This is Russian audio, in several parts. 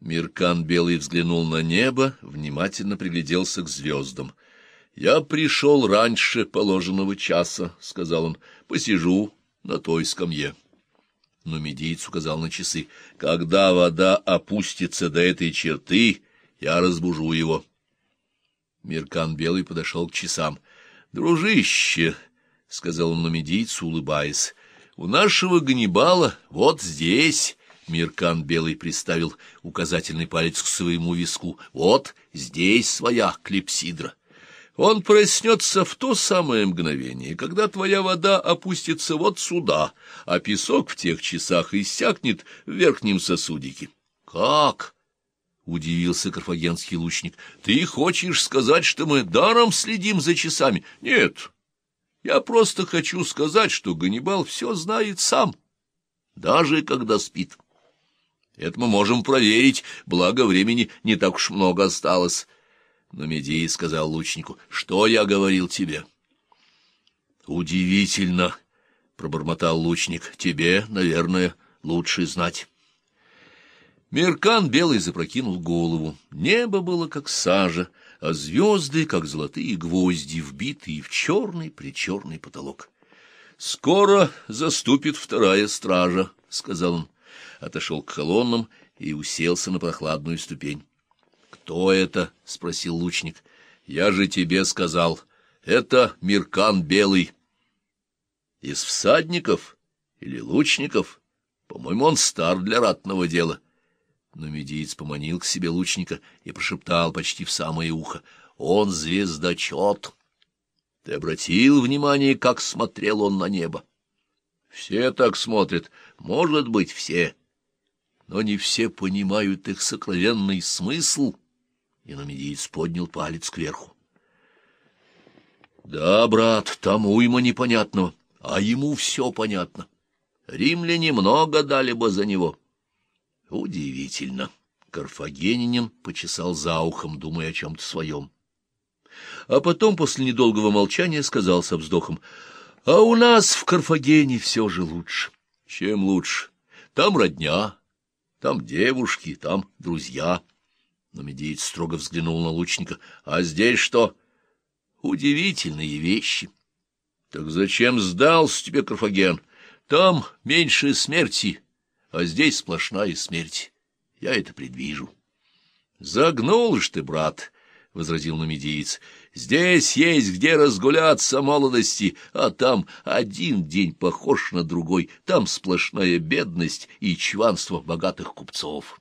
Миркан Белый взглянул на небо, внимательно пригляделся к звездам. — Я пришел раньше положенного часа, — сказал он, — посижу на той скамье. Но медиец указал на часы. — Когда вода опустится до этой черты, я разбужу его. Миркан Белый подошел к часам. — Дружище, — сказал он нумидийцу, улыбаясь, — у нашего Ганнибала вот здесь... Миркан Белый приставил указательный палец к своему виску. Вот здесь своя клипсидра. Он проснется в то самое мгновение, когда твоя вода опустится вот сюда, а песок в тех часах иссякнет в верхнем сосудике. — Как? — удивился карфагенский лучник. — Ты хочешь сказать, что мы даром следим за часами? — Нет. Я просто хочу сказать, что Ганнибал все знает сам, даже когда спит. Это мы можем проверить, благо времени не так уж много осталось. Но Медей сказал лучнику, — Что я говорил тебе? — Удивительно, — пробормотал лучник, — тебе, наверное, лучше знать. Меркан белый запрокинул голову. Небо было как сажа, а звезды, как золотые гвозди, вбитые в черный-причерный потолок. — Скоро заступит вторая стража, — сказал он отошел к колоннам и уселся на прохладную ступень. — Кто это? — спросил лучник. — Я же тебе сказал. Это Миркан Белый. — Из всадников или лучников? По-моему, он стар для ратного дела. Но медиец поманил к себе лучника и прошептал почти в самое ухо. — Он звездочет. Ты обратил внимание, как смотрел он на небо? — Все так смотрят. Может быть, все. — но не все понимают их сокровенный смысл. И Иномедиец поднял палец кверху. Да, брат, там уйма непонятного, а ему все понятно. Римляне много дали бы за него. Удивительно. Карфагенинин почесал за ухом, думая о чем-то своем. А потом, после недолгого молчания, сказал со вздохом, — А у нас в Карфагене все же лучше. Чем лучше? Там родня, там девушки, там друзья. Но медиец строго взглянул на лучника. А здесь что? Удивительные вещи. Так зачем сдался тебе Карфаген? Там меньше смерти, а здесь сплошная смерть. Я это предвижу. Загнул ж ты, брат, — возразил намедиец. — Здесь есть где разгуляться молодости, а там один день похож на другой, там сплошная бедность и чванство богатых купцов.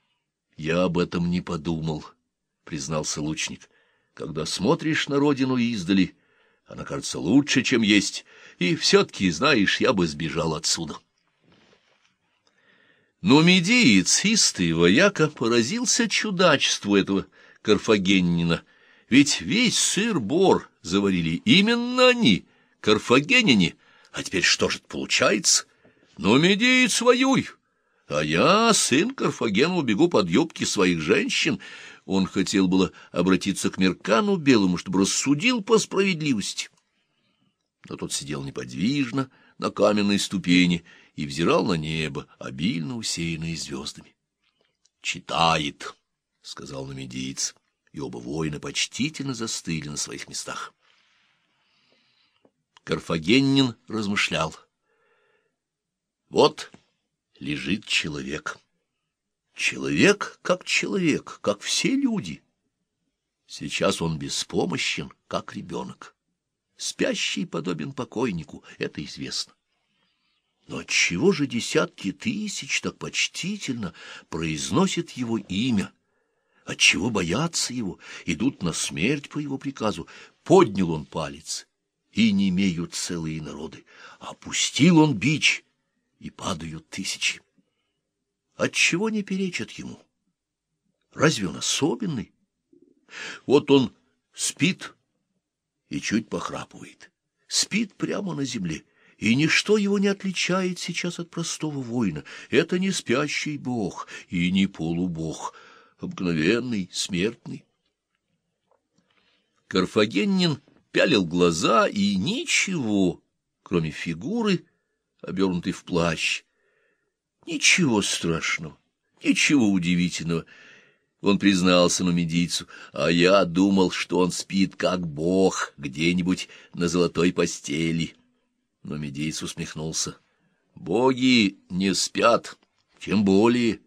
— Я об этом не подумал, — признался лучник. — Когда смотришь на родину издали, она кажется лучше, чем есть, и все-таки, знаешь, я бы сбежал отсюда. Но медиец, истый вояка, поразился чудачеству этого карфагенина, ведь весь сыр-бор заварили именно они, карфагенине, а теперь что же получается? Ну, медеец, воюй! А я, сын Карфагена, убегу под юбки своих женщин. Он хотел было обратиться к Меркану Белому, чтобы рассудил по справедливости. Но тот сидел неподвижно на каменной ступени и взирал на небо, обильно усеянное звездами. «Читает», — сказал намедиец, и оба воина почтительно застыли на своих местах. Карфагеннин размышлял. Вот лежит человек. Человек как человек, как все люди. Сейчас он беспомощен, как ребенок. Спящий подобен покойнику, это известно. Но отчего же десятки тысяч так почтительно произносят его имя? Отчего боятся его, идут на смерть по его приказу? Поднял он палец, и не имеют целые народы. Опустил он бич, и падают тысячи. Отчего не перечат ему? Разве он особенный? Вот он спит и чуть похрапывает. Спит прямо на земле и ничто его не отличает сейчас от простого воина. Это не спящий бог и не полубог, обыкновенный, смертный. Карфагеннин пялил глаза и ничего, кроме фигуры, обернутой в плащ. Ничего страшного, Ничего удивительного. Он признался нумидийцу, а я думал, что он спит как бог где-нибудь на золотой постели. Но медийц усмехнулся. Боги не спят, тем более